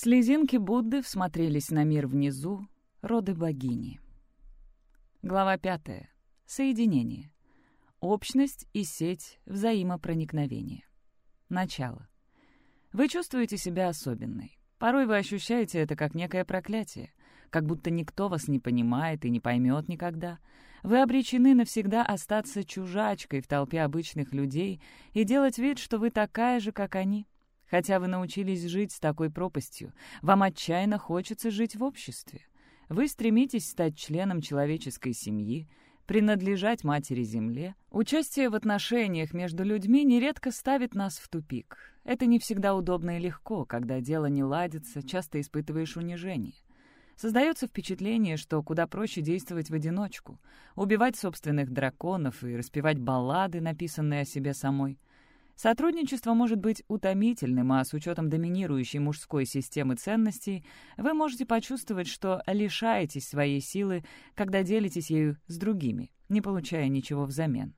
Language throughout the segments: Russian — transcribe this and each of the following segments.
Слезинки Будды всмотрелись на мир внизу, роды богини. Глава пятая. Соединение. Общность и сеть взаимопроникновения. Начало. Вы чувствуете себя особенной. Порой вы ощущаете это как некое проклятие, как будто никто вас не понимает и не поймет никогда. Вы обречены навсегда остаться чужачкой в толпе обычных людей и делать вид, что вы такая же, как они. Хотя вы научились жить с такой пропастью, вам отчаянно хочется жить в обществе. Вы стремитесь стать членом человеческой семьи, принадлежать матери-земле. Участие в отношениях между людьми нередко ставит нас в тупик. Это не всегда удобно и легко, когда дело не ладится, часто испытываешь унижение. Создается впечатление, что куда проще действовать в одиночку, убивать собственных драконов и распевать баллады, написанные о себе самой. Сотрудничество может быть утомительным, а с учетом доминирующей мужской системы ценностей вы можете почувствовать, что лишаетесь своей силы, когда делитесь ею с другими, не получая ничего взамен.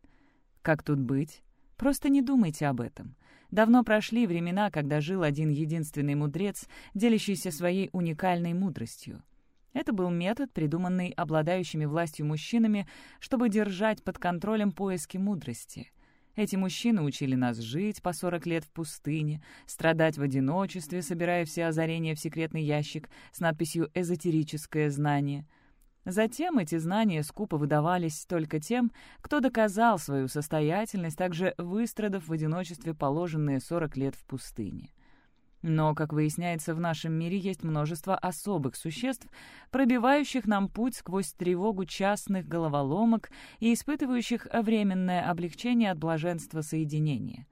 Как тут быть? Просто не думайте об этом. Давно прошли времена, когда жил один единственный мудрец, делящийся своей уникальной мудростью. Это был метод, придуманный обладающими властью мужчинами, чтобы держать под контролем поиски мудрости — эти мужчины учили нас жить по 40 лет в пустыне, страдать в одиночестве, собирая все озарения в секретный ящик с надписью «Эзотерическое знание». Затем эти знания скупо выдавались только тем, кто доказал свою состоятельность, также выстрадав в одиночестве положенные 40 лет в пустыне. Но, как выясняется, в нашем мире есть множество особых существ, пробивающих нам путь сквозь тревогу частных головоломок и испытывающих временное облегчение от блаженства соединения.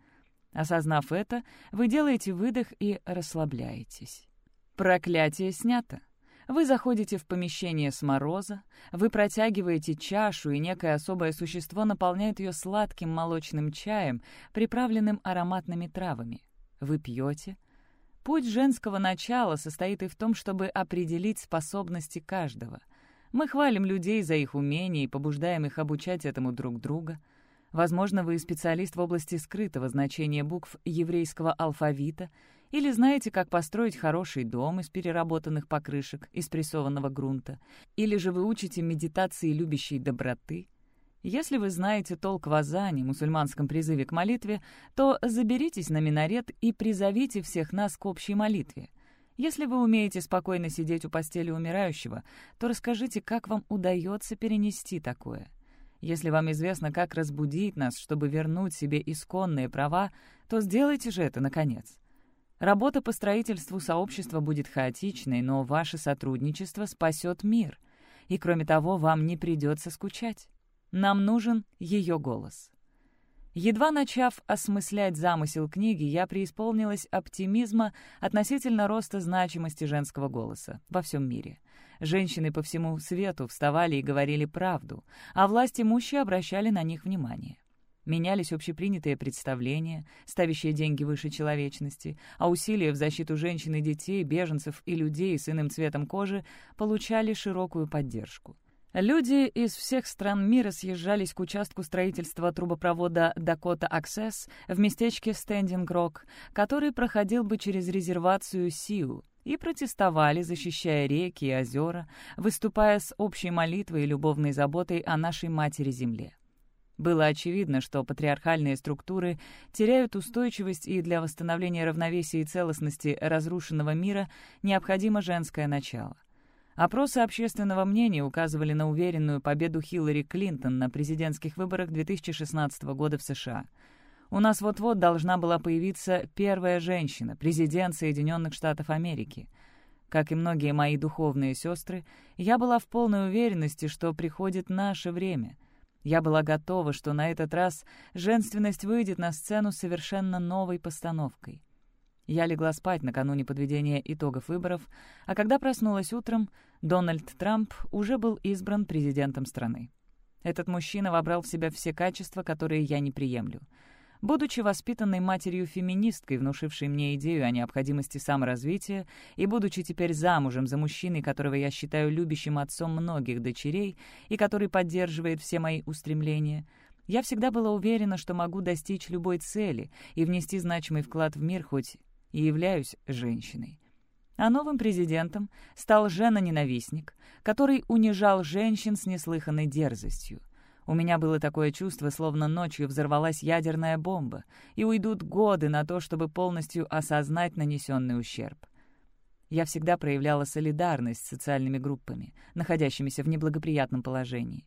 Осознав это, вы делаете выдох и расслабляетесь. Проклятие снято. Вы заходите в помещение с мороза, вы протягиваете чашу, и некое особое существо наполняет ее сладким молочным чаем, приправленным ароматными травами. Вы пьете — Путь женского начала состоит и в том, чтобы определить способности каждого. Мы хвалим людей за их умения и побуждаем их обучать этому друг друга. Возможно, вы специалист в области скрытого значения букв еврейского алфавита или знаете, как построить хороший дом из переработанных покрышек, из прессованного грунта, или же вы учите медитации любящей доброты — если вы знаете толк в азане, мусульманском призыве к молитве, то заберитесь на минарет и призовите всех нас к общей молитве. Если вы умеете спокойно сидеть у постели умирающего, то расскажите, как вам удается перенести такое. Если вам известно, как разбудить нас, чтобы вернуть себе исконные права, то сделайте же это, наконец. Работа по строительству сообщества будет хаотичной, но ваше сотрудничество спасет мир. И кроме того, вам не придется скучать. Нам нужен ее голос. Едва начав осмыслять замысел книги, я преисполнилась оптимизма относительно роста значимости женского голоса во всем мире. Женщины по всему свету вставали и говорили правду, а власть имущие обращали на них внимание. Менялись общепринятые представления, ставящие деньги выше человечности, а усилия в защиту женщин и детей, беженцев и людей с иным цветом кожи получали широкую поддержку. Люди из всех стран мира съезжались к участку строительства трубопровода Dakota Access в местечке Стендинг Рок, который проходил бы через резервацию Сиу, и протестовали, защищая реки и озера, выступая с общей молитвой и любовной заботой о нашей Матери-Земле. Было очевидно, что патриархальные структуры теряют устойчивость, и для восстановления равновесия и целостности разрушенного мира необходимо женское начало. Опросы общественного мнения указывали на уверенную победу Хиллари Клинтон на президентских выборах 2016 года в США. У нас вот-вот должна была появиться первая женщина, президент Соединенных Штатов Америки. Как и многие мои духовные сестры, я была в полной уверенности, что приходит наше время. Я была готова, что на этот раз женственность выйдет на сцену совершенно новой постановкой. Я легла спать накануне подведения итогов выборов, а когда проснулась утром, Дональд Трамп уже был избран президентом страны. Этот мужчина вобрал в себя все качества, которые я не приемлю. Будучи воспитанной матерью-феминисткой, внушившей мне идею о необходимости саморазвития, и будучи теперь замужем за мужчиной, которого я считаю любящим отцом многих дочерей и который поддерживает все мои устремления, я всегда была уверена, что могу достичь любой цели и внести значимый вклад в мир хоть и являюсь женщиной. А новым президентом стал жена-ненавистник, который унижал женщин с неслыханной дерзостью. У меня было такое чувство, словно ночью взорвалась ядерная бомба, и уйдут годы на то, чтобы полностью осознать нанесенный ущерб. Я всегда проявляла солидарность с социальными группами, находящимися в неблагоприятном положении.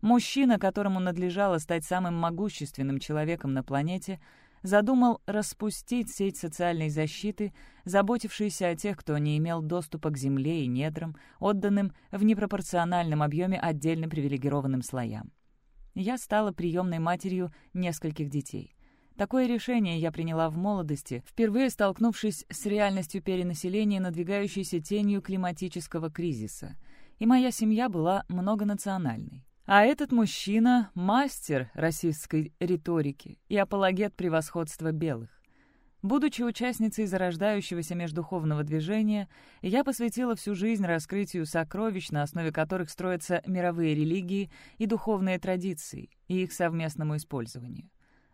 Мужчина, которому надлежало стать самым могущественным человеком на планете, задумал распустить сеть социальной защиты, заботившейся о тех, кто не имел доступа к земле и недрам, отданным в непропорциональном объеме отдельно привилегированным слоям я стала приемной матерью нескольких детей. Такое решение я приняла в молодости, впервые столкнувшись с реальностью перенаселения, надвигающейся тенью климатического кризиса. И моя семья была многонациональной. А этот мужчина — мастер расистской риторики и апологет превосходства белых. Будучи участницей зарождающегося междуховного движения, я посвятила всю жизнь раскрытию сокровищ, на основе которых строятся мировые религии и духовные традиции, и их совместному использованию.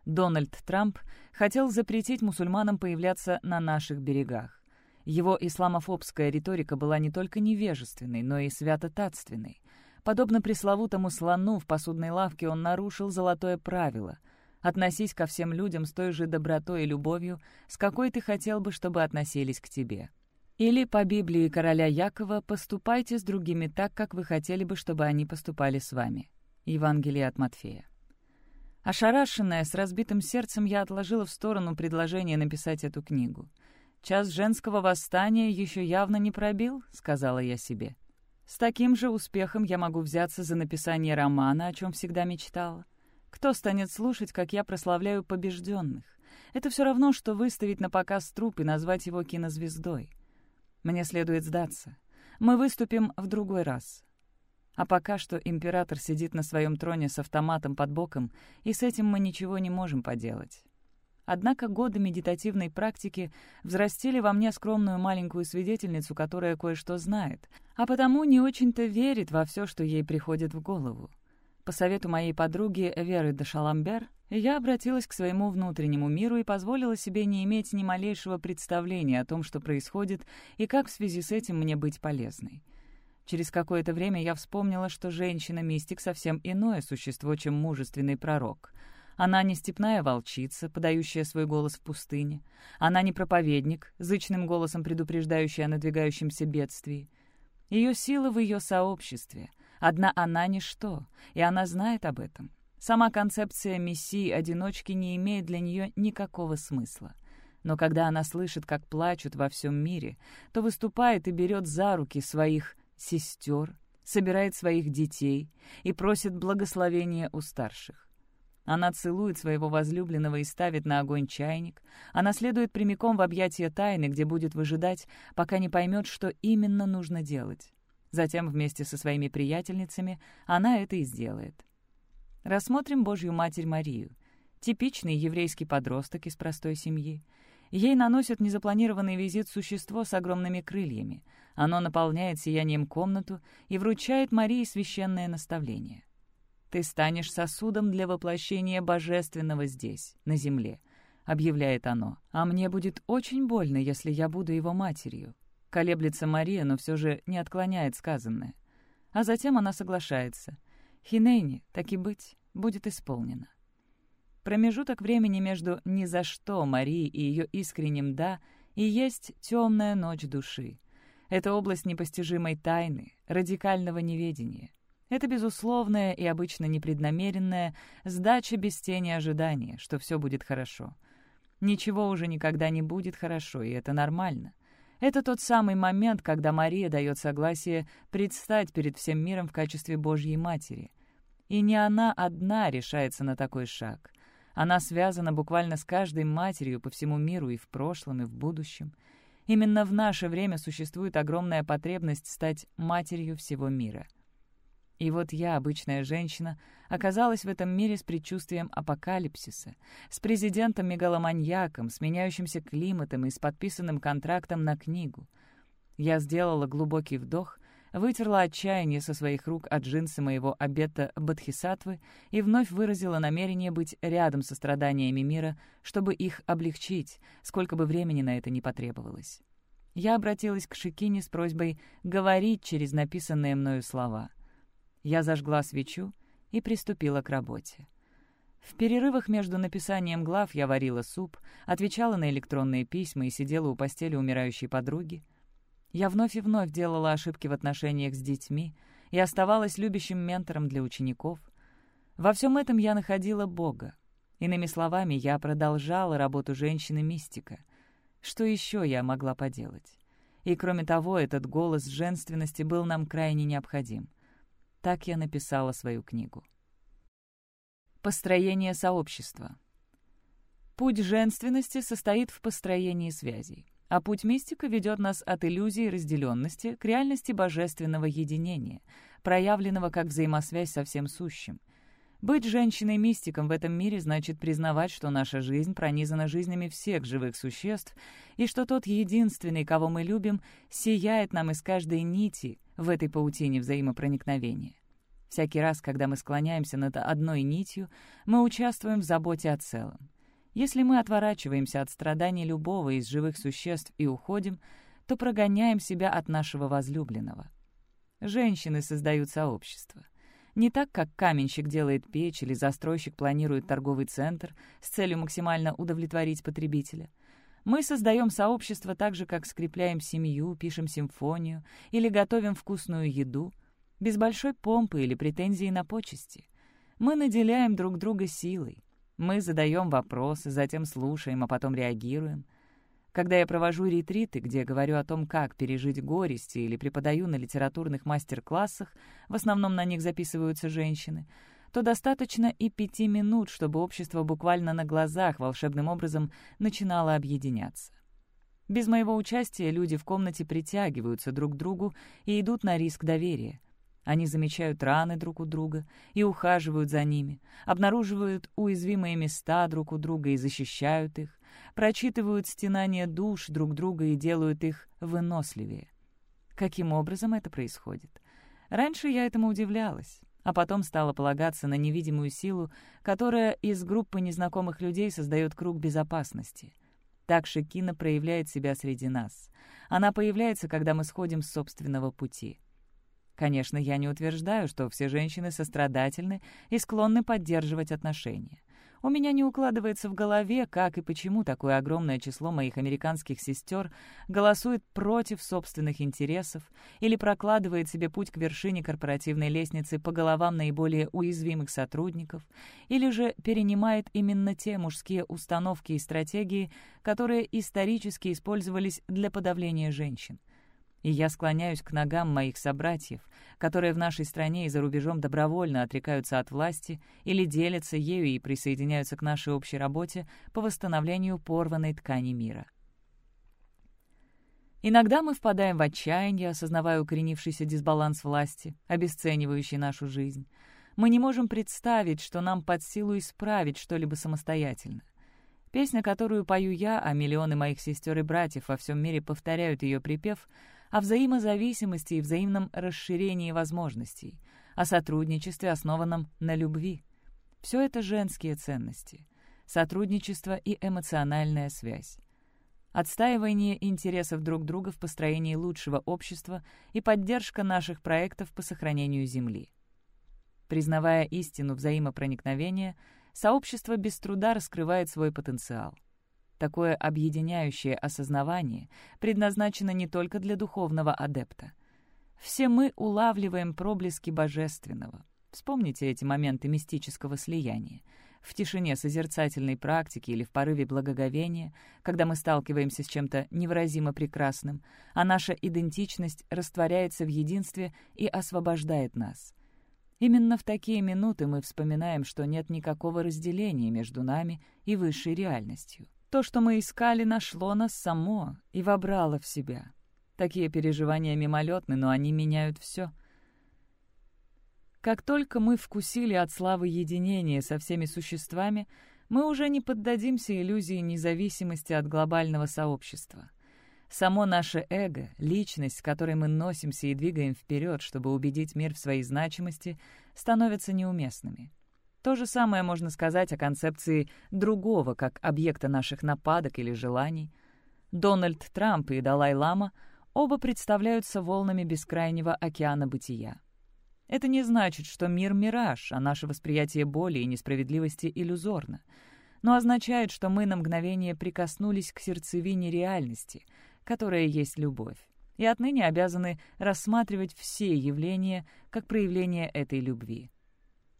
Дональд Трамп хотел запретить мусульманам появляться на наших берегах. Его исламофобская риторика была не только невежественной, но и святотатственной. Подобно пресловутому слону в посудной лавке он нарушил золотое правило — Относись ко всем людям с той же добротой и любовью, с какой ты хотел бы, чтобы относились к тебе. Или по Библии короля Якова «поступайте с другими так, как вы хотели бы, чтобы они поступали с вами». Евангелие от Матфея. Ошарашенная, с разбитым сердцем, я отложила в сторону предложение написать эту книгу. «Час женского восстания еще явно не пробил», — сказала я себе. С таким же успехом я могу взяться за написание романа, о чем всегда мечтала. Кто станет слушать, как я прославляю побежденных? Это все равно, что выставить на показ труп и назвать его кинозвездой. Мне следует сдаться. Мы выступим в другой раз. А пока что император сидит на своем троне с автоматом под боком, и с этим мы ничего не можем поделать. Однако годы медитативной практики взрастили во мне скромную маленькую свидетельницу, которая кое-что знает, а потому не очень-то верит во все, что ей приходит в голову. По совету моей подруги Веры де Шаламбер, я обратилась к своему внутреннему миру и позволила себе не иметь ни малейшего представления о том, что происходит и как в связи с этим мне быть полезной. Через какое-то время я вспомнила, что женщина-мистик совсем иное существо, чем мужественный пророк. Она не степная волчица, подающая свой голос в пустыне. Она не проповедник, зычным голосом предупреждающий о надвигающемся бедствии. Ее сила в ее сообществе — Одна она — ничто, и она знает об этом. Сама концепция мессии-одиночки не имеет для нее никакого смысла. Но когда она слышит, как плачут во всем мире, то выступает и берет за руки своих сестер, собирает своих детей и просит благословения у старших. Она целует своего возлюбленного и ставит на огонь чайник. Она следует прямиком в объятия тайны, где будет выжидать, пока не поймет, что именно нужно делать. Затем вместе со своими приятельницами она это и сделает. Рассмотрим Божью Матерь Марию. Типичный еврейский подросток из простой семьи. Ей наносят незапланированный визит существо с огромными крыльями. Оно наполняет сиянием комнату и вручает Марии священное наставление. «Ты станешь сосудом для воплощения божественного здесь, на земле», — объявляет оно. «А мне будет очень больно, если я буду его матерью. Колеблется Мария, но все же не отклоняет сказанное. А затем она соглашается. Хинейни, так и быть, будет исполнено. Промежуток времени между «ни за что» Марии и ее искренним «да» и есть темная ночь души. Это область непостижимой тайны, радикального неведения. Это безусловная и обычно непреднамеренная сдача без тени ожидания, что все будет хорошо. Ничего уже никогда не будет хорошо, и это нормально. Это тот самый момент, когда Мария дает согласие предстать перед всем миром в качестве Божьей Матери. И не она одна решается на такой шаг. Она связана буквально с каждой матерью по всему миру и в прошлом, и в будущем. Именно в наше время существует огромная потребность стать матерью всего мира — и вот я, обычная женщина, оказалась в этом мире с предчувствием апокалипсиса, с президентом-мегаломаньяком, с меняющимся климатом и с подписанным контрактом на книгу. Я сделала глубокий вдох, вытерла отчаяние со своих рук от джинсы моего обета Бадхисатвы и вновь выразила намерение быть рядом со страданиями мира, чтобы их облегчить, сколько бы времени на это ни потребовалось. Я обратилась к Шикине с просьбой говорить через написанные мною слова. Я зажгла свечу и приступила к работе. В перерывах между написанием глав я варила суп, отвечала на электронные письма и сидела у постели умирающей подруги. Я вновь и вновь делала ошибки в отношениях с детьми и оставалась любящим ментором для учеников. Во всем этом я находила Бога. Иными словами, я продолжала работу женщины-мистика. Что еще я могла поделать? И кроме того, этот голос женственности был нам крайне необходим. Так я написала свою книгу. Построение сообщества. Путь женственности состоит в построении связей, а путь мистика ведет нас от иллюзии разделенности к реальности божественного единения, проявленного как взаимосвязь со всем сущим. Быть женщиной-мистиком в этом мире значит признавать, что наша жизнь пронизана жизнями всех живых существ, и что тот единственный, кого мы любим, сияет нам из каждой нити в этой паутине взаимопроникновения. Всякий раз, когда мы склоняемся над одной нитью, мы участвуем в заботе о целом. Если мы отворачиваемся от страданий любого из живых существ и уходим, то прогоняем себя от нашего возлюбленного. Женщины создают сообщество. Не так, как каменщик делает печь или застройщик планирует торговый центр с целью максимально удовлетворить потребителя. Мы создаем сообщество так же, как скрепляем семью, пишем симфонию или готовим вкусную еду, без большой помпы или претензии на почести. Мы наделяем друг друга силой. Мы задаем вопросы, затем слушаем, а потом реагируем. Когда я провожу ретриты, где говорю о том, как пережить горести, или преподаю на литературных мастер-классах, в основном на них записываются женщины, то достаточно и пяти минут, чтобы общество буквально на глазах волшебным образом начинало объединяться. Без моего участия люди в комнате притягиваются друг к другу и идут на риск доверия — они замечают раны друг у друга и ухаживают за ними, обнаруживают уязвимые места друг у друга и защищают их, прочитывают стенания душ друг друга и делают их выносливее. Каким образом это происходит? Раньше я этому удивлялась, а потом стала полагаться на невидимую силу, которая из группы незнакомых людей создает круг безопасности. Так Шекина проявляет себя среди нас. Она появляется, когда мы сходим с собственного пути — Конечно, я не утверждаю, что все женщины сострадательны и склонны поддерживать отношения. У меня не укладывается в голове, как и почему такое огромное число моих американских сестер голосует против собственных интересов или прокладывает себе путь к вершине корпоративной лестницы по головам наиболее уязвимых сотрудников, или же перенимает именно те мужские установки и стратегии, которые исторически использовались для подавления женщин. И я склоняюсь к ногам моих собратьев, которые в нашей стране и за рубежом добровольно отрекаются от власти или делятся ею и присоединяются к нашей общей работе по восстановлению порванной ткани мира. Иногда мы впадаем в отчаяние, осознавая укоренившийся дисбаланс власти, обесценивающий нашу жизнь. Мы не можем представить, что нам под силу исправить что-либо самостоятельно. Песня, которую пою я, а миллионы моих сестер и братьев во всем мире повторяют ее припев — о взаимозависимости и взаимном расширении возможностей, о сотрудничестве, основанном на любви. Все это женские ценности. Сотрудничество и эмоциональная связь. Отстаивание интересов друг друга в построении лучшего общества и поддержка наших проектов по сохранению Земли. Признавая истину взаимопроникновения, сообщество без труда раскрывает свой потенциал — Такое объединяющее осознавание предназначено не только для духовного адепта. Все мы улавливаем проблески божественного. Вспомните эти моменты мистического слияния. В тишине созерцательной практики или в порыве благоговения, когда мы сталкиваемся с чем-то невыразимо прекрасным, а наша идентичность растворяется в единстве и освобождает нас. Именно в такие минуты мы вспоминаем, что нет никакого разделения между нами и высшей реальностью. То, что мы искали, нашло нас само и вобрало в себя. Такие переживания мимолетны, но они меняют все. Как только мы вкусили от славы единения со всеми существами, мы уже не поддадимся иллюзии независимости от глобального сообщества. Само наше эго, личность, с которой мы носимся и двигаем вперед, чтобы убедить мир в своей значимости, становятся неуместными. То же самое можно сказать о концепции другого как объекта наших нападок или желаний. Дональд Трамп и Далай-Лама оба представляются волнами бескрайнего океана бытия. Это не значит, что мир — мираж, а наше восприятие боли и несправедливости иллюзорно, но означает, что мы на мгновение прикоснулись к сердцевине реальности, которая есть любовь, и отныне обязаны рассматривать все явления как проявление этой любви.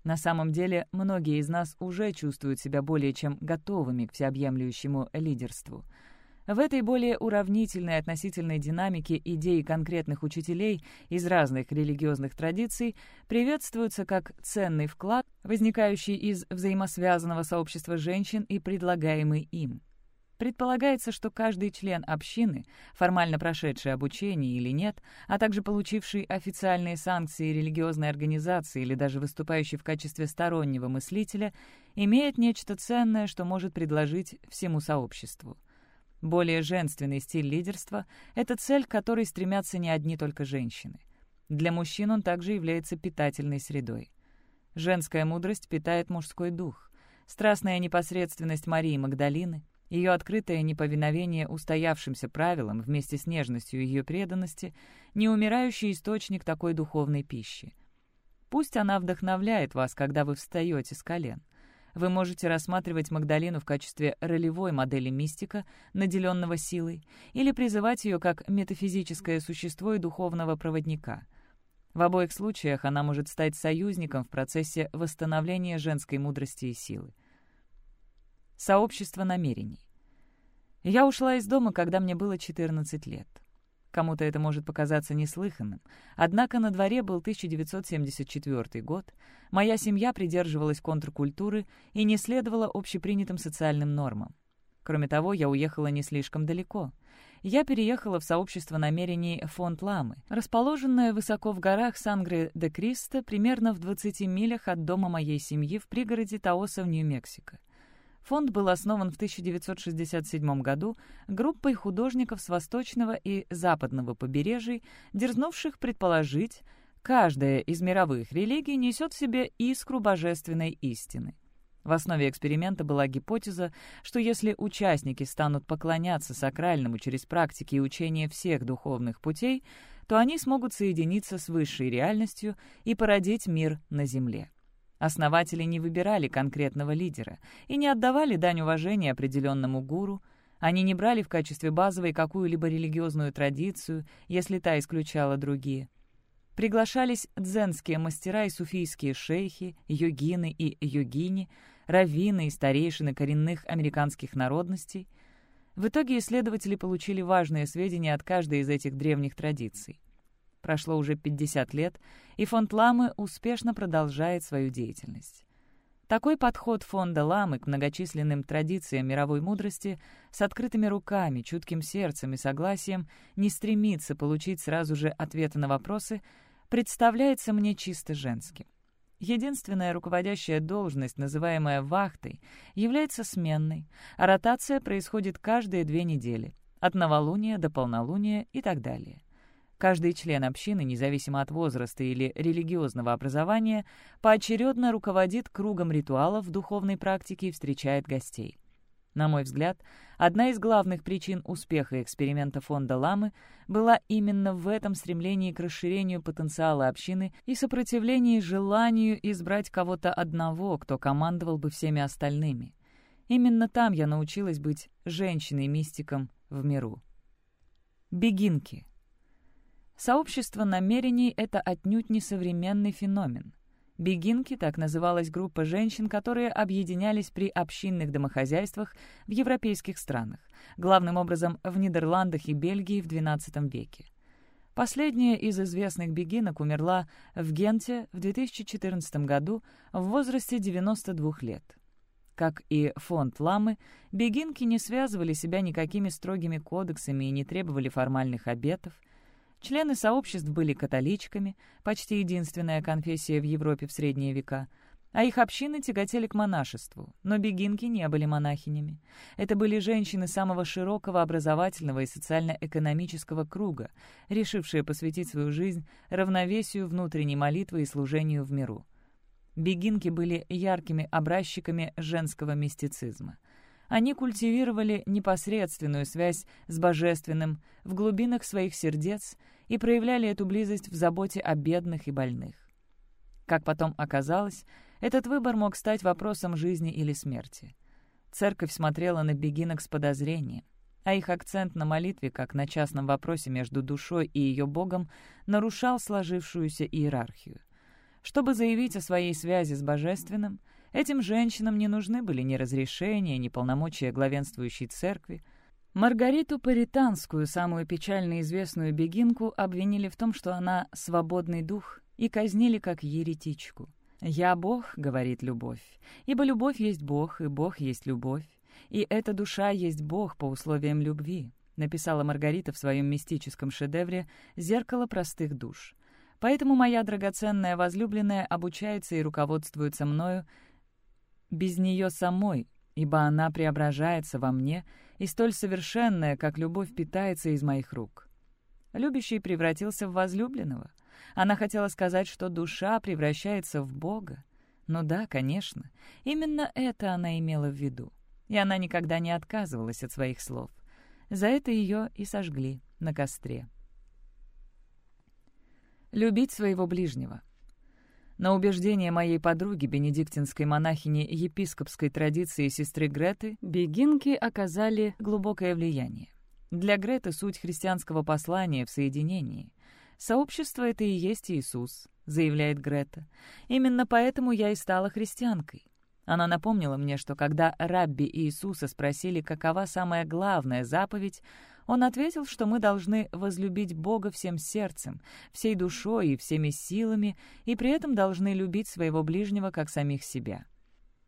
На самом деле, многие из нас уже чувствуют себя более чем готовыми к всеобъемлющему лидерству — в этой более уравнительной относительной динамике идеи конкретных учителей из разных религиозных традиций приветствуются как ценный вклад, возникающий из взаимосвязанного сообщества женщин и предлагаемый им. Предполагается, что каждый член общины, формально прошедший обучение или нет, а также получивший официальные санкции религиозной организации или даже выступающий в качестве стороннего мыслителя, имеет нечто ценное, что может предложить всему сообществу — более женственный стиль лидерства — это цель, к которой стремятся не одни только женщины. Для мужчин он также является питательной средой. Женская мудрость питает мужской дух. Страстная непосредственность Марии Магдалины, ее открытое неповиновение устоявшимся правилам вместе с нежностью ее преданности — неумирающий источник такой духовной пищи. Пусть она вдохновляет вас, когда вы встаете с колен. Вы можете рассматривать Магдалину в качестве ролевой модели мистика, наделенного силой, или призывать ее как метафизическое существо и духовного проводника. В обоих случаях она может стать союзником в процессе восстановления женской мудрости и силы. Сообщество намерений. Я ушла из дома, когда мне было 14 лет. Кому-то это может показаться неслыханным. Однако на дворе был 1974 год, моя семья придерживалась контркультуры и не следовала общепринятым социальным нормам. Кроме того, я уехала не слишком далеко. Я переехала в сообщество намерений Фонд Ламы, расположенное высоко в горах Сангре-де-Кристо, примерно в 20 милях от дома моей семьи в пригороде Таоса в Нью-Мексико. Фонд был основан в 1967 году группой художников с восточного и западного побережий, дерзнувших предположить, каждая из мировых религий несет в себе искру божественной истины. В основе эксперимента была гипотеза, что если участники станут поклоняться сакральному через практики и учения всех духовных путей, то они смогут соединиться с высшей реальностью и породить мир на Земле. Основатели не выбирали конкретного лидера и не отдавали дань уважения определенному гуру, они не брали в качестве базовой какую-либо религиозную традицию, если та исключала другие. Приглашались дзенские мастера и суфийские шейхи, йогины и йогини, раввины и старейшины коренных американских народностей. В итоге исследователи получили важные сведения от каждой из этих древних традиций. Прошло уже 50 лет, и фонд Ламы успешно продолжает свою деятельность. Такой подход фонда Ламы к многочисленным традициям мировой мудрости с открытыми руками, чутким сердцем и согласием не стремится получить сразу же ответы на вопросы, представляется мне чисто женским. Единственная руководящая должность, называемая вахтой, является сменной, а ротация происходит каждые две недели, от новолуния до полнолуния и так далее. Каждый член общины, независимо от возраста или религиозного образования, поочередно руководит кругом ритуалов духовной практике и встречает гостей. На мой взгляд, одна из главных причин успеха эксперимента фонда Ламы была именно в этом стремлении к расширению потенциала общины и сопротивлении желанию избрать кого-то одного, кто командовал бы всеми остальными. Именно там я научилась быть женщиной-мистиком в миру. Бегинки — Сообщество намерений — это отнюдь не современный феномен. Бегинки — так называлась группа женщин, которые объединялись при общинных домохозяйствах в европейских странах, главным образом в Нидерландах и Бельгии в XII веке. Последняя из известных бегинок умерла в Генте в 2014 году в возрасте 92 лет. Как и фонд Ламы, бегинки не связывали себя никакими строгими кодексами и не требовали формальных обетов — Члены сообществ были католичками, почти единственная конфессия в Европе в средние века, а их общины тяготели к монашеству, но бегинки не были монахинями. Это были женщины самого широкого образовательного и социально-экономического круга, решившие посвятить свою жизнь равновесию внутренней молитвы и служению в миру. Бегинки были яркими образчиками женского мистицизма. Они культивировали непосредственную связь с Божественным в глубинах своих сердец и проявляли эту близость в заботе о бедных и больных. Как потом оказалось, этот выбор мог стать вопросом жизни или смерти. Церковь смотрела на бегинок с подозрением, а их акцент на молитве, как на частном вопросе между душой и ее Богом, нарушал сложившуюся иерархию. Чтобы заявить о своей связи с Божественным, этим женщинам не нужны были ни разрешения, ни полномочия главенствующей церкви. Маргариту Паританскую, самую печально известную бегинку, обвинили в том, что она «свободный дух», и казнили как еретичку. «Я Бог», — говорит любовь, «ибо любовь есть Бог, и Бог есть любовь, и эта душа есть Бог по условиям любви», написала Маргарита в своем мистическом шедевре «Зеркало простых душ». Поэтому моя драгоценная возлюбленная обучается и руководствуется мною без нее самой, ибо она преображается во мне, и столь совершенная, как любовь питается из моих рук. Любящий превратился в возлюбленного. Она хотела сказать, что душа превращается в Бога. Ну да, конечно, именно это она имела в виду. И она никогда не отказывалась от своих слов. За это ее и сожгли на костре любить своего ближнего. На убеждение моей подруги, бенедиктинской монахини епископской традиции сестры Греты, бегинки оказали глубокое влияние. Для Греты суть христианского послания в соединении. «Сообщество — это и есть Иисус», — заявляет Грета. «Именно поэтому я и стала христианкой. Она напомнила мне, что когда рабби Иисуса спросили, какова самая главная заповедь, он ответил, что мы должны возлюбить Бога всем сердцем, всей душой и всеми силами, и при этом должны любить своего ближнего как самих себя.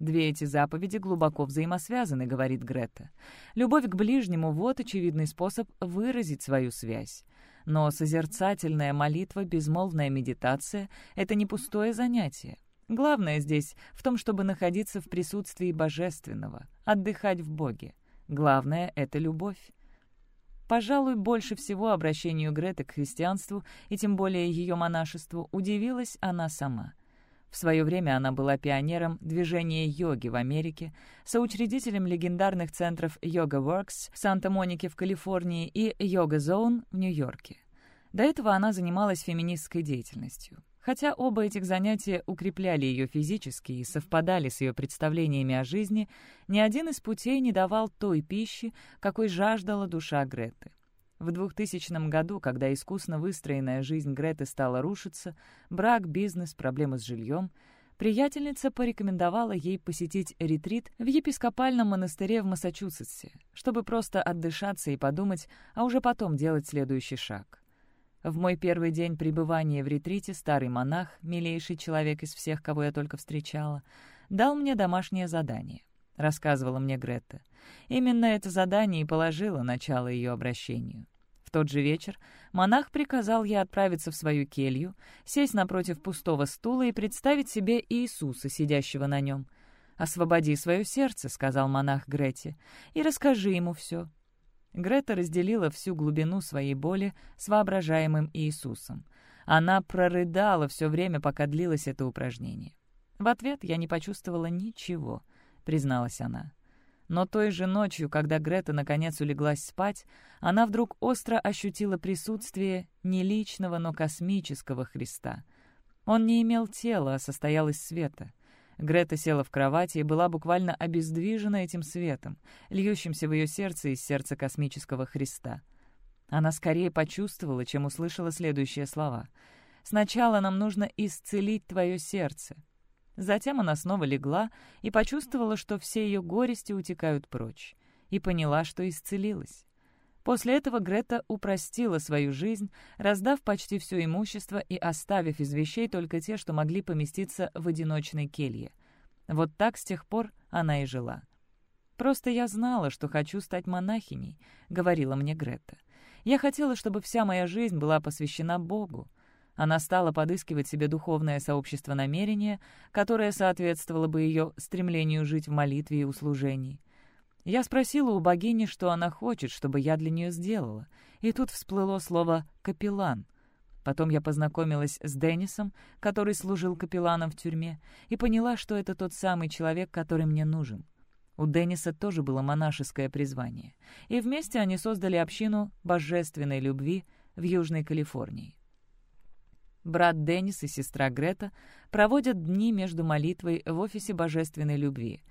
Две эти заповеди глубоко взаимосвязаны, говорит Грета. Любовь к ближнему — вот очевидный способ выразить свою связь. Но созерцательная молитва, безмолвная медитация — это не пустое занятие. Главное здесь в том, чтобы находиться в присутствии Божественного, отдыхать в Боге. Главное — это любовь. Пожалуй, больше всего обращению Греты к христианству, и тем более ее монашеству, удивилась она сама. В свое время она была пионером движения йоги в Америке, соучредителем легендарных центров Yoga Works в Санта-Монике в Калифорнии и Yoga Zone в Нью-Йорке. До этого она занималась феминистской деятельностью. Хотя оба этих занятия укрепляли ее физически и совпадали с ее представлениями о жизни, ни один из путей не давал той пищи, какой жаждала душа Греты. В 2000 году, когда искусно выстроенная жизнь Греты стала рушиться, брак, бизнес, проблемы с жильем, приятельница порекомендовала ей посетить ретрит в епископальном монастыре в Массачусетсе, чтобы просто отдышаться и подумать, а уже потом делать следующий шаг. В мой первый день пребывания в ретрите старый монах, милейший человек из всех, кого я только встречала, дал мне домашнее задание, — рассказывала мне Гретта. Именно это задание и положило начало ее обращению. В тот же вечер монах приказал ей отправиться в свою келью, сесть напротив пустого стула и представить себе Иисуса, сидящего на нем. «Освободи свое сердце», — сказал монах Грете, — «и расскажи ему все. Грета разделила всю глубину своей боли с воображаемым Иисусом. Она прорыдала все время, пока длилось это упражнение. В ответ я не почувствовала ничего, призналась она. Но той же ночью, когда Грета наконец улеглась спать, она вдруг остро ощутила присутствие не личного, но космического Христа. Он не имел тела, а состоял из света. Грета села в кровати и была буквально обездвижена этим светом, льющимся в ее сердце из сердца космического Христа. Она скорее почувствовала, чем услышала следующие слова. «Сначала нам нужно исцелить твое сердце». Затем она снова легла и почувствовала, что все ее горести утекают прочь, и поняла, что исцелилась. После этого Грета упростила свою жизнь, раздав почти все имущество и оставив из вещей только те, что могли поместиться в одиночной келье. Вот так с тех пор она и жила. «Просто я знала, что хочу стать монахиней», — говорила мне Грета. «Я хотела, чтобы вся моя жизнь была посвящена Богу». Она стала подыскивать себе духовное сообщество намерения, которое соответствовало бы ее стремлению жить в молитве и услужении. Я спросила у богини, что она хочет, чтобы я для нее сделала, и тут всплыло слово «капеллан». Потом я познакомилась с Деннисом, который служил капелланом в тюрьме, и поняла, что это тот самый человек, который мне нужен. У Денниса тоже было монашеское призвание, и вместе они создали общину божественной любви в Южной Калифорнии. Брат Деннис и сестра Грета проводят дни между молитвой в офисе божественной любви,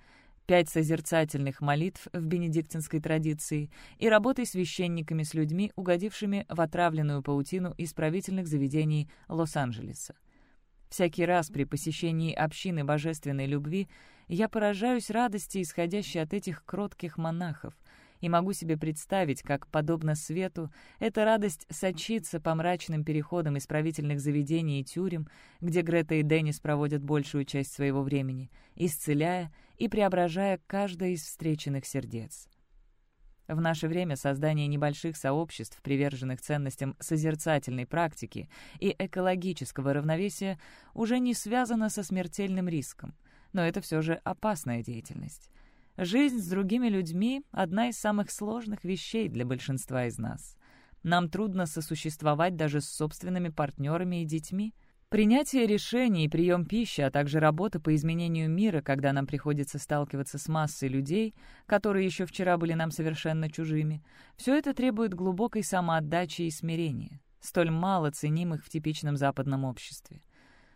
пять созерцательных молитв в бенедиктинской традиции и работой священниками с людьми, угодившими в отравленную паутину исправительных заведений Лос-Анджелеса. Всякий раз при посещении общины божественной любви я поражаюсь радости, исходящей от этих кротких монахов, и могу себе представить, как, подобно свету, эта радость сочится по мрачным переходам исправительных заведений и тюрем, где Грета и Деннис проводят большую часть своего времени, исцеляя и преображая каждое из встреченных сердец. В наше время создание небольших сообществ, приверженных ценностям созерцательной практики и экологического равновесия, уже не связано со смертельным риском, но это все же опасная деятельность. Жизнь с другими людьми — одна из самых сложных вещей для большинства из нас. Нам трудно сосуществовать даже с собственными партнерами и детьми. Принятие решений, прием пищи, а также работа по изменению мира, когда нам приходится сталкиваться с массой людей, которые еще вчера были нам совершенно чужими, все это требует глубокой самоотдачи и смирения, столь мало ценимых в типичном западном обществе.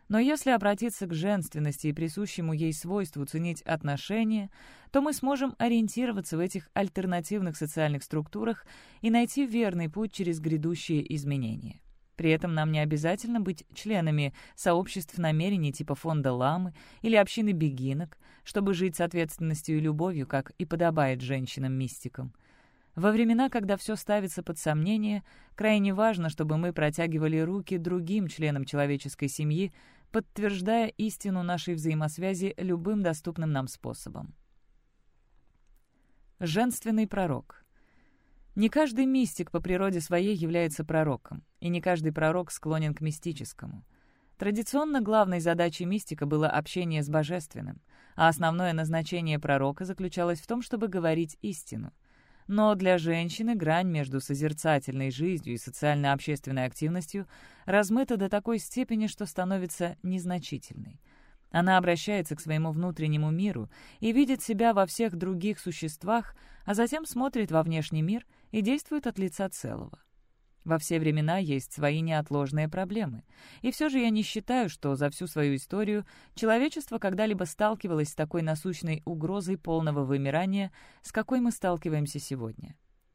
Но если обратиться к женственности и присущему ей свойству ценить отношения, то мы сможем ориентироваться в этих альтернативных социальных структурах и найти верный путь через грядущие изменения. При этом нам не обязательно быть членами сообществ намерений типа фонда Ламы или общины бегинок, чтобы жить с ответственностью и любовью, как и подобает женщинам-мистикам. Во времена, когда все ставится под сомнение, крайне важно, чтобы мы протягивали руки другим членам человеческой семьи, подтверждая истину нашей взаимосвязи любым доступным нам способом. Женственный пророк. Не каждый мистик по природе своей является пророком, и не каждый пророк склонен к мистическому. Традиционно главной задачей мистика было общение с божественным, а основное назначение пророка заключалось в том, чтобы говорить истину — но для женщины грань между созерцательной жизнью и социально-общественной активностью размыта до такой степени, что становится незначительной. Она обращается к своему внутреннему миру и видит себя во всех других существах, а затем смотрит во внешний мир и действует от лица целого. Во все времена есть свои неотложные проблемы. И все же я не считаю, что за всю свою историю человечество когда-либо сталкивалось с такой насущной угрозой полного вымирания, с какой мы сталкиваемся сегодня.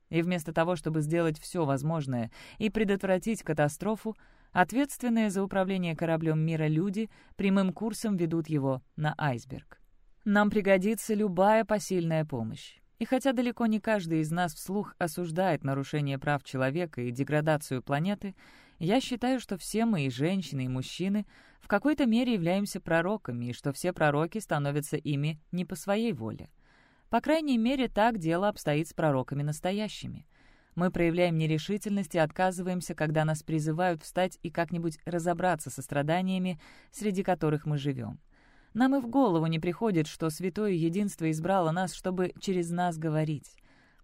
И вместо того, чтобы сделать все возможное и предотвратить катастрофу, ответственные за управление кораблем мира люди прямым курсом ведут его на айсберг. Нам пригодится любая посильная помощь. И хотя далеко не каждый из нас вслух осуждает нарушение прав человека и деградацию планеты, я считаю, что все мы, и женщины, и мужчины, в какой-то мере являемся пророками, и что все пророки становятся ими не по своей воле. По крайней мере, так дело обстоит с пророками настоящими. Мы проявляем нерешительность и отказываемся, когда нас призывают встать и как-нибудь разобраться со страданиями, среди которых мы живем. Нам и в голову не приходит, что Святое Единство избрало нас, чтобы через нас говорить.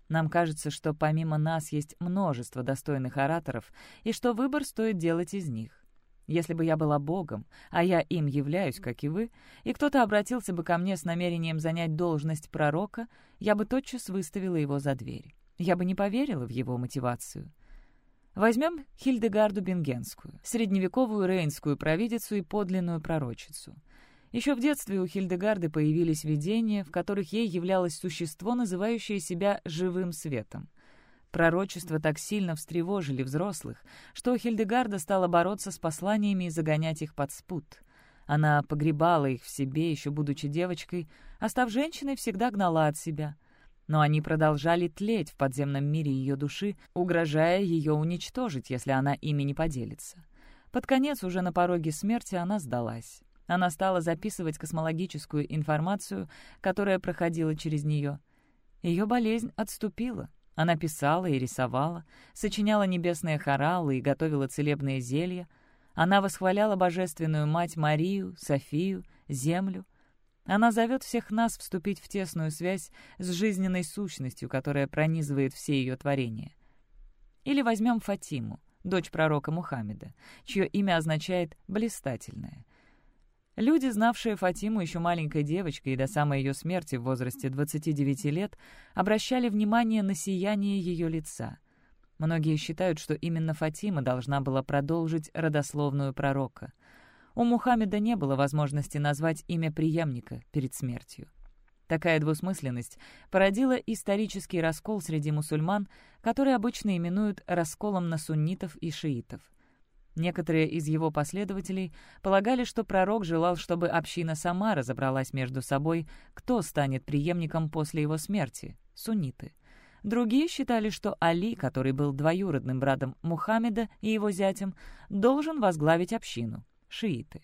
Нам кажется, что помимо нас есть множество достойных ораторов, и что выбор стоит делать из них. Если бы я была Богом, а я им являюсь, как и вы, и кто-то обратился бы ко мне с намерением занять должность пророка, я бы тотчас выставила его за дверь. Я бы не поверила в его мотивацию. Возьмем Хильдегарду Бенгенскую, средневековую рейнскую провидицу и подлинную пророчицу — еще в детстве у Хильдегарды появились видения, в которых ей являлось существо, называющее себя «живым светом». Пророчества так сильно встревожили взрослых, что Хильдегарда стала бороться с посланиями и загонять их под спут. Она погребала их в себе, еще будучи девочкой, а став женщиной, всегда гнала от себя. Но они продолжали тлеть в подземном мире ее души, угрожая ее уничтожить, если она ими не поделится. Под конец, уже на пороге смерти, она сдалась. Она стала записывать космологическую информацию, которая проходила через нее. Ее болезнь отступила. Она писала и рисовала, сочиняла небесные хоралы и готовила целебные зелья. Она восхваляла Божественную Мать Марию, Софию, Землю. Она зовет всех нас вступить в тесную связь с жизненной сущностью, которая пронизывает все ее творения. Или возьмем Фатиму, дочь пророка Мухаммеда, чье имя означает «блистательная». Люди, знавшие Фатиму еще маленькой девочкой и до самой ее смерти в возрасте 29 лет, обращали внимание на сияние ее лица. Многие считают, что именно Фатима должна была продолжить родословную пророка. У Мухаммеда не было возможности назвать имя преемника перед смертью. Такая двусмысленность породила исторический раскол среди мусульман, который обычно именуют расколом на суннитов и шиитов. Некоторые из его последователей полагали, что пророк желал, чтобы община сама разобралась между собой, кто станет преемником после его смерти — сунниты. Другие считали, что Али, который был двоюродным братом Мухаммеда и его зятем, должен возглавить общину — шииты.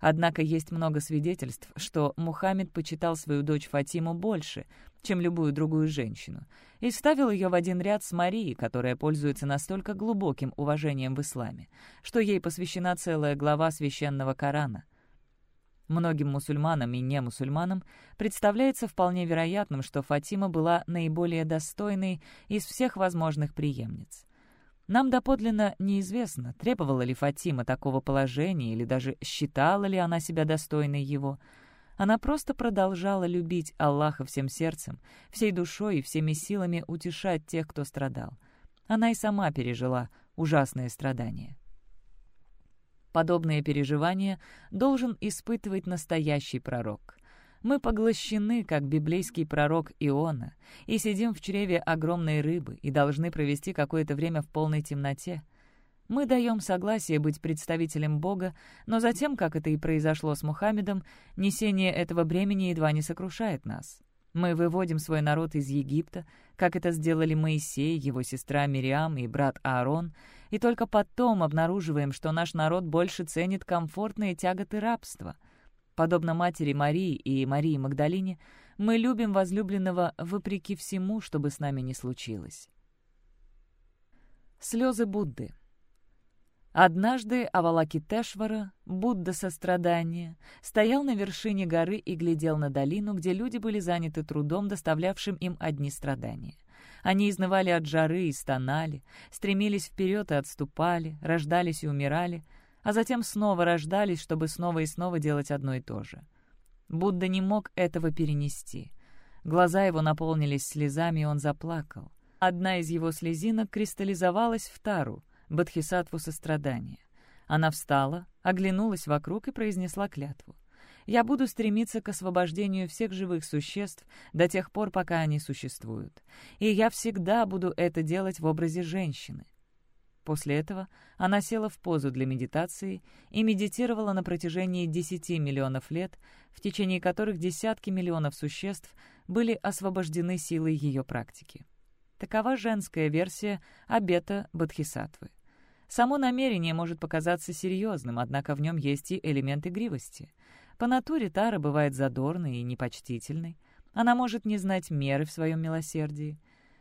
Однако есть много свидетельств, что Мухаммед почитал свою дочь Фатиму больше, чем любую другую женщину, и ставил ее в один ряд с Марией, которая пользуется настолько глубоким уважением в исламе, что ей посвящена целая глава священного Корана. Многим мусульманам и немусульманам представляется вполне вероятным, что Фатима была наиболее достойной из всех возможных преемниц. Нам доподлинно неизвестно, требовала ли Фатима такого положения или даже считала ли она себя достойной его. Она просто продолжала любить Аллаха всем сердцем, всей душой и всеми силами утешать тех, кто страдал. Она и сама пережила ужасные страдания. Подобные переживания должен испытывать настоящий пророк. Мы поглощены, как библейский пророк Иона, и сидим в чреве огромной рыбы и должны провести какое-то время в полной темноте. Мы даем согласие быть представителем Бога, но затем, как это и произошло с Мухаммедом, несение этого бремени едва не сокрушает нас. Мы выводим свой народ из Египта, как это сделали Моисей, его сестра Мириам и брат Аарон, и только потом обнаруживаем, что наш народ больше ценит комфортные тяготы рабства — Подобно матери Марии и Марии Магдалине, мы любим возлюбленного вопреки всему, чтобы с нами не случилось. Слезы Будды Однажды Авалакитешвара, Будда сострадания, стоял на вершине горы и глядел на долину, где люди были заняты трудом, доставлявшим им одни страдания. Они изнывали от жары и стонали, стремились вперед и отступали, рождались и умирали — а затем снова рождались, чтобы снова и снова делать одно и то же. Будда не мог этого перенести. Глаза его наполнились слезами, и он заплакал. Одна из его слезинок кристаллизовалась в тару, бодхисаттву сострадания. Она встала, оглянулась вокруг и произнесла клятву. «Я буду стремиться к освобождению всех живых существ до тех пор, пока они существуют. И я всегда буду это делать в образе женщины. После этого она села в позу для медитации и медитировала на протяжении 10 миллионов лет, в течение которых десятки миллионов существ были освобождены силой ее практики. Такова женская версия обета Бодхисаттвы. Само намерение может показаться серьезным, однако в нем есть и элемент игривости. По натуре Тара бывает задорной и непочтительной. Она может не знать меры в своем милосердии.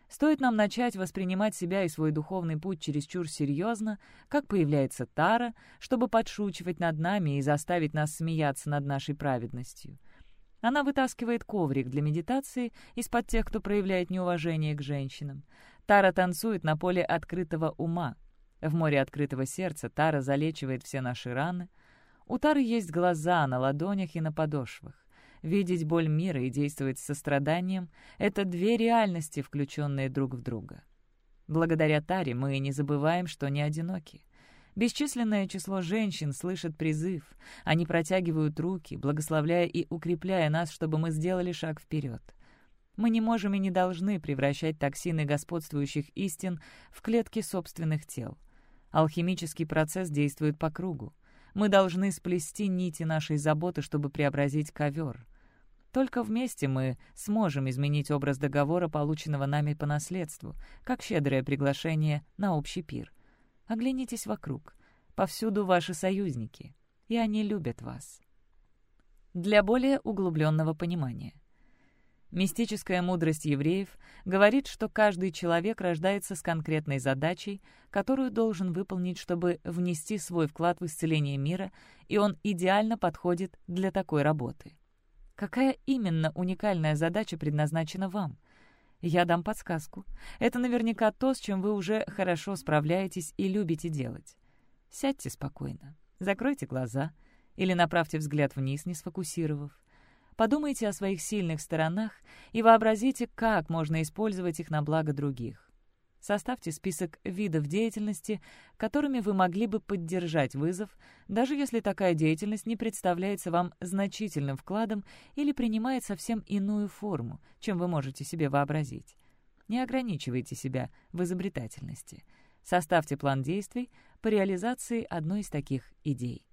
Стоит нам начать воспринимать себя и свой духовный путь чересчур серьезно, как появляется Тара, чтобы подшучивать над нами и заставить нас смеяться над нашей праведностью. Она вытаскивает коврик для медитации из-под тех, кто проявляет неуважение к женщинам. Тара танцует на поле открытого ума. В море открытого сердца Тара залечивает все наши раны. У Тары есть глаза на ладонях и на подошвах. Видеть боль мира и действовать с состраданием — это две реальности, включенные друг в друга. Благодаря Таре мы не забываем, что не одиноки. Бесчисленное число женщин слышат призыв. Они протягивают руки, благословляя и укрепляя нас, чтобы мы сделали шаг вперед. Мы не можем и не должны превращать токсины господствующих истин в клетки собственных тел. Алхимический процесс действует по кругу. Мы должны сплести нити нашей заботы, чтобы преобразить ковер. Только вместе мы сможем изменить образ договора, полученного нами по наследству, как щедрое приглашение на общий пир. Оглянитесь вокруг. Повсюду ваши союзники, и они любят вас. Для более углубленного понимания. Мистическая мудрость евреев говорит, что каждый человек рождается с конкретной задачей, которую должен выполнить, чтобы внести свой вклад в исцеление мира, и он идеально подходит для такой работы. Какая именно уникальная задача предназначена вам? Я дам подсказку. Это наверняка то, с чем вы уже хорошо справляетесь и любите делать. Сядьте спокойно, закройте глаза Или направьте взгляд вниз, не сфокусировав. Подумайте о своих сильных сторонах и вообразите, как можно использовать их на благо других. Составьте список видов деятельности, которыми вы могли бы поддержать вызов, даже если такая деятельность не представляется вам значительным вкладом или принимает совсем иную форму, чем вы можете себе вообразить. Не ограничивайте себя в изобретательности. Составьте план действий по реализации одной из таких идей.